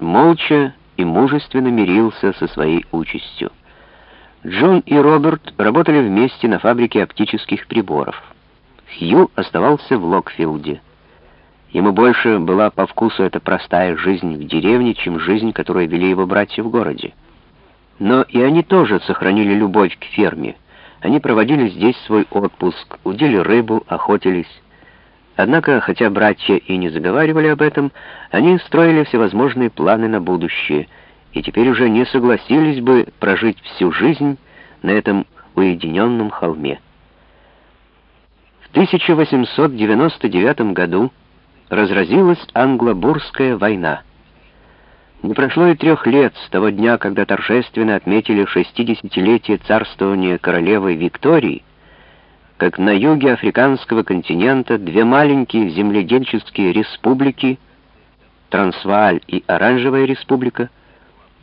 молча и мужественно мирился со своей участью. Джон и Роберт работали вместе на фабрике оптических приборов. Хью оставался в Локфилде. Ему больше была по вкусу эта простая жизнь в деревне, чем жизнь, которую вели его братья в городе. Но и они тоже сохранили любовь к ферме. Они проводили здесь свой отпуск, удили рыбу, охотились. Однако, хотя братья и не заговаривали об этом, они строили всевозможные планы на будущее, и теперь уже не согласились бы прожить всю жизнь на этом уединенном холме. В 1899 году разразилась Англобурская война. Не прошло и трех лет с того дня, когда торжественно отметили 60-летие царствования королевы Виктории, как на юге африканского континента две маленькие земледельческие республики, Трансвааль и Оранжевая республика,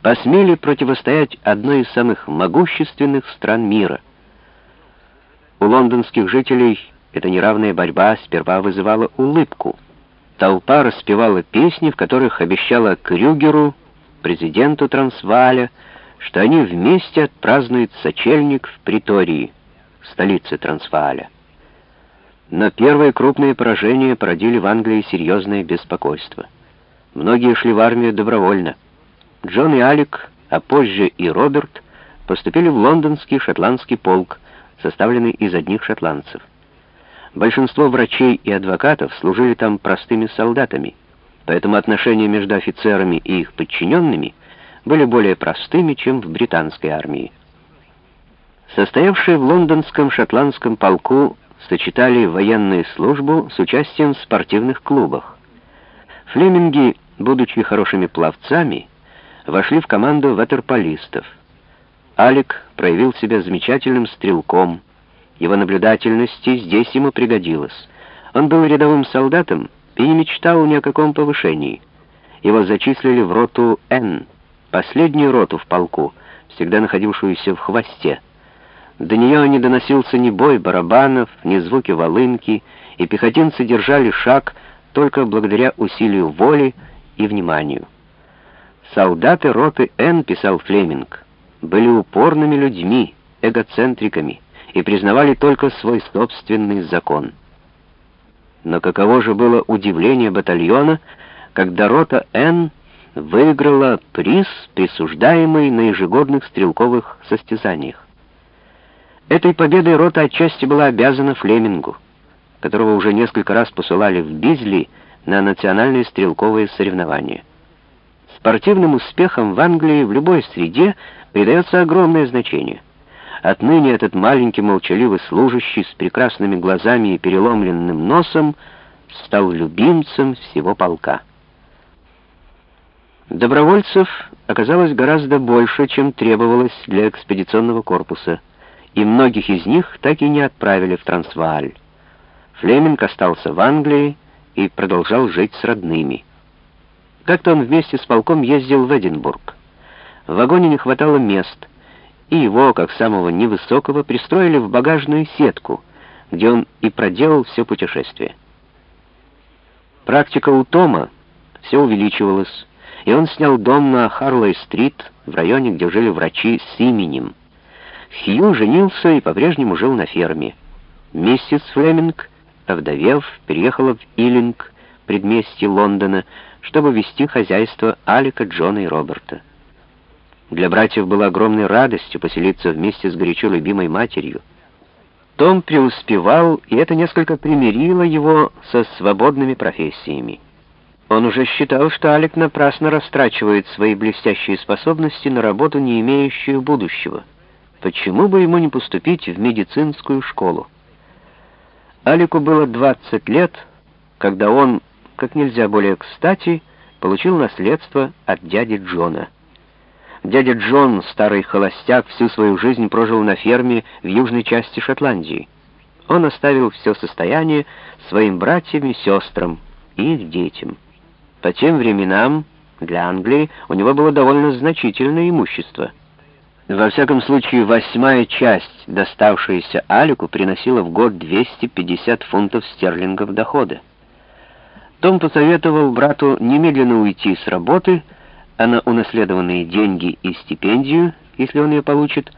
посмели противостоять одной из самых могущественных стран мира. У лондонских жителей эта неравная борьба сперва вызывала улыбку — Толпа распевала песни, в которых обещала Крюгеру, президенту Трансвааля, что они вместе отпразднуют сочельник в Притории, столице Трансвааля. Но первые крупные поражения породили в Англии серьезное беспокойство. Многие шли в армию добровольно. Джон и Алик, а позже и Роберт, поступили в лондонский шотландский полк, составленный из одних шотландцев. Большинство врачей и адвокатов служили там простыми солдатами, поэтому отношения между офицерами и их подчиненными были более простыми, чем в британской армии. Состоявшие в лондонском шотландском полку сочетали военную службу с участием в спортивных клубах. Флеминги, будучи хорошими пловцами, вошли в команду ватерполистов. Алик проявил себя замечательным стрелком, его наблюдательности здесь ему пригодилось. Он был рядовым солдатом и не мечтал ни о каком повышении. Его зачислили в роту «Н», последнюю роту в полку, всегда находившуюся в хвосте. До нее не доносился ни бой барабанов, ни звуки волынки, и пехотинцы держали шаг только благодаря усилию воли и вниманию. Солдаты роты «Н», писал Флеминг, были упорными людьми, эгоцентриками, и признавали только свой собственный закон. Но каково же было удивление батальона, когда рота «Н» выиграла приз, присуждаемый на ежегодных стрелковых состязаниях. Этой победой рота отчасти была обязана Флемингу, которого уже несколько раз посылали в Бизли на национальные стрелковые соревнования. Спортивным успехам в Англии в любой среде придается огромное значение. Отныне этот маленький молчаливый служащий с прекрасными глазами и переломленным носом стал любимцем всего полка. Добровольцев оказалось гораздо больше, чем требовалось для экспедиционного корпуса, и многих из них так и не отправили в Трансвааль. Флеминг остался в Англии и продолжал жить с родными. Как-то он вместе с полком ездил в Эдинбург. В вагоне не хватало мест — и его, как самого невысокого, пристроили в багажную сетку, где он и проделал все путешествие. Практика у Тома все увеличивалась, и он снял дом на Харлой-стрит, в районе, где жили врачи с именем. Хью женился и по-прежнему жил на ферме. Миссис Флеминг, овдовев, переехала в Иллинг, предместье Лондона, чтобы вести хозяйство Алика, Джона и Роберта. Для братьев было огромной радостью поселиться вместе с горячо любимой матерью. Том преуспевал, и это несколько примирило его со свободными профессиями. Он уже считал, что Алик напрасно растрачивает свои блестящие способности на работу, не имеющую будущего. Почему бы ему не поступить в медицинскую школу? Алику было 20 лет, когда он, как нельзя более кстати, получил наследство от дяди Джона. Дядя Джон, старый холостяк, всю свою жизнь прожил на ферме в южной части Шотландии. Он оставил все состояние своим братьям и сестрам и их детям. По тем временам для Англии у него было довольно значительное имущество. Во всяком случае, восьмая часть, доставшаяся Алику, приносила в год 250 фунтов стерлингов дохода. Том посоветовал брату немедленно уйти с работы, а на унаследованные деньги и стипендию, если он ее получит,